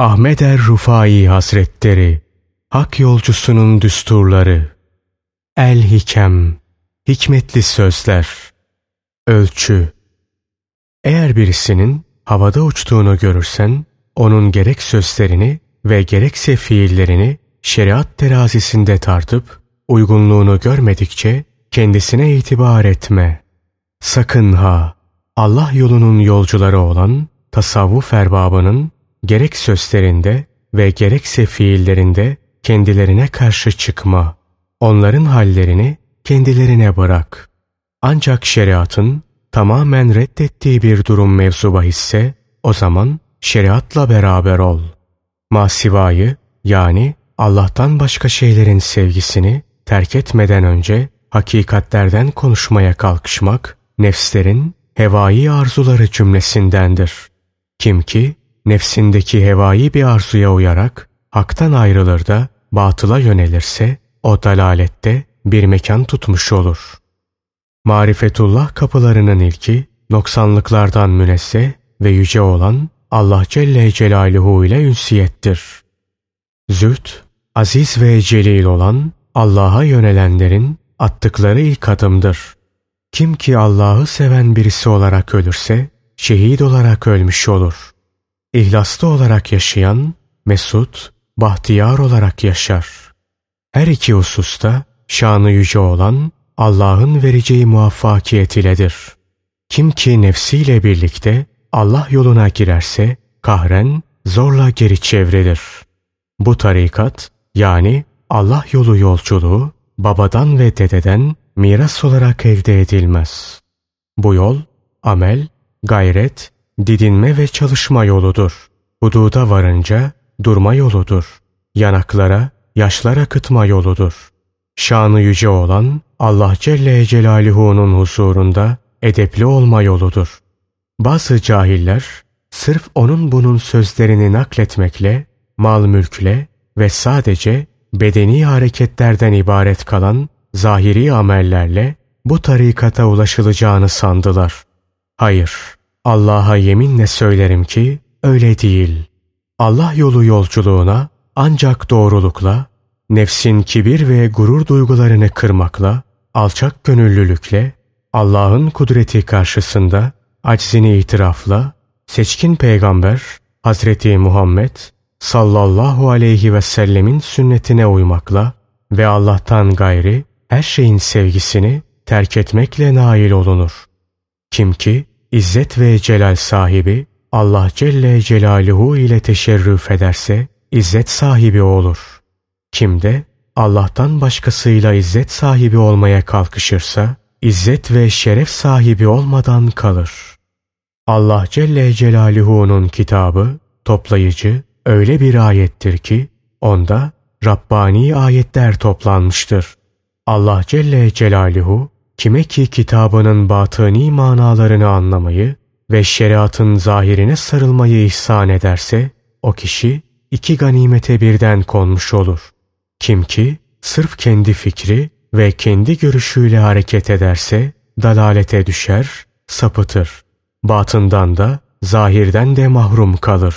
Ahmet er Rufai Hazretleri Hak yolcusunun düsturları El Hikem Hikmetli sözler Ölçü Eğer birisinin havada uçtuğunu görürsen onun gerek sözlerini ve gerekse fiillerini şeriat terazisinde tartıp uygunluğunu görmedikçe kendisine itibar etme. Sakın ha! Allah yolunun yolcuları olan tasavvuf erbabının gerek sözlerinde ve gerekse fiillerinde kendilerine karşı çıkma. Onların hallerini kendilerine bırak. Ancak şeriatın tamamen reddettiği bir durum mevzu bahisse o zaman şeriatla beraber ol. Masivayı yani Allah'tan başka şeylerin sevgisini terk etmeden önce hakikatlerden konuşmaya kalkışmak nefslerin hevai arzuları cümlesindendir. Kim ki nefsindeki hevai bir arzuya uyarak haktan ayrılır da batıla yönelirse o dalalette bir mekan tutmuş olur. Marifetullah kapılarının ilki noksanlıklardan münezzeh ve yüce olan Allah Celle Celaluhu ile ünsiyettir. Züht, aziz ve celil olan Allah'a yönelenlerin attıkları ilk adımdır. Kim ki Allah'ı seven birisi olarak ölürse şehit olarak ölmüş olur. İhlaslı olarak yaşayan mesut, bahtiyar olarak yaşar. Her iki hususta şanı yüce olan Allah'ın vereceği muvaffakiyet iledir. Kim ki nefsiyle birlikte Allah yoluna girerse kahren zorla geri çevrilir. Bu tarikat yani Allah yolu yolculuğu babadan ve dededen miras olarak elde edilmez. Bu yol amel, gayret, didinme ve çalışma yoludur. Hududa varınca durma yoludur. Yanaklara, yaşlar akıtma yoludur. Şanı yüce olan Allah Celle Celaluhu'nun huzurunda edepli olma yoludur. Bazı cahiller sırf onun bunun sözlerini nakletmekle, mal mülkle ve sadece bedeni hareketlerden ibaret kalan zahiri amellerle bu tarikata ulaşılacağını sandılar. Hayır, Allah'a yeminle söylerim ki öyle değil. Allah yolu yolculuğuna ancak doğrulukla, nefsin kibir ve gurur duygularını kırmakla, alçak gönüllülükle, Allah'ın kudreti karşısında aczini itirafla, seçkin peygamber Hazreti Muhammed sallallahu aleyhi ve sellemin sünnetine uymakla ve Allah'tan gayri her şeyin sevgisini terk etmekle nail olunur. Kim ki izzet ve celal sahibi Allah Celle Celaluhu ile teşerrüf ederse izzet sahibi olur. Kim de Allah'tan başkasıyla izzet sahibi olmaya kalkışırsa izzet ve şeref sahibi olmadan kalır. Allah Celle Celaluhu'nun kitabı toplayıcı öyle bir ayettir ki onda Rabbani ayetler toplanmıştır. Allah Celle Celaluhu kime ki kitabının batıni manalarını anlamayı ve şeriatın zahirine sarılmayı ihsan ederse o kişi iki ganimete birden konmuş olur. Kim ki sırf kendi fikri ve kendi görüşüyle hareket ederse dalalete düşer, sapıtır. Batından da zahirden de mahrum kalır.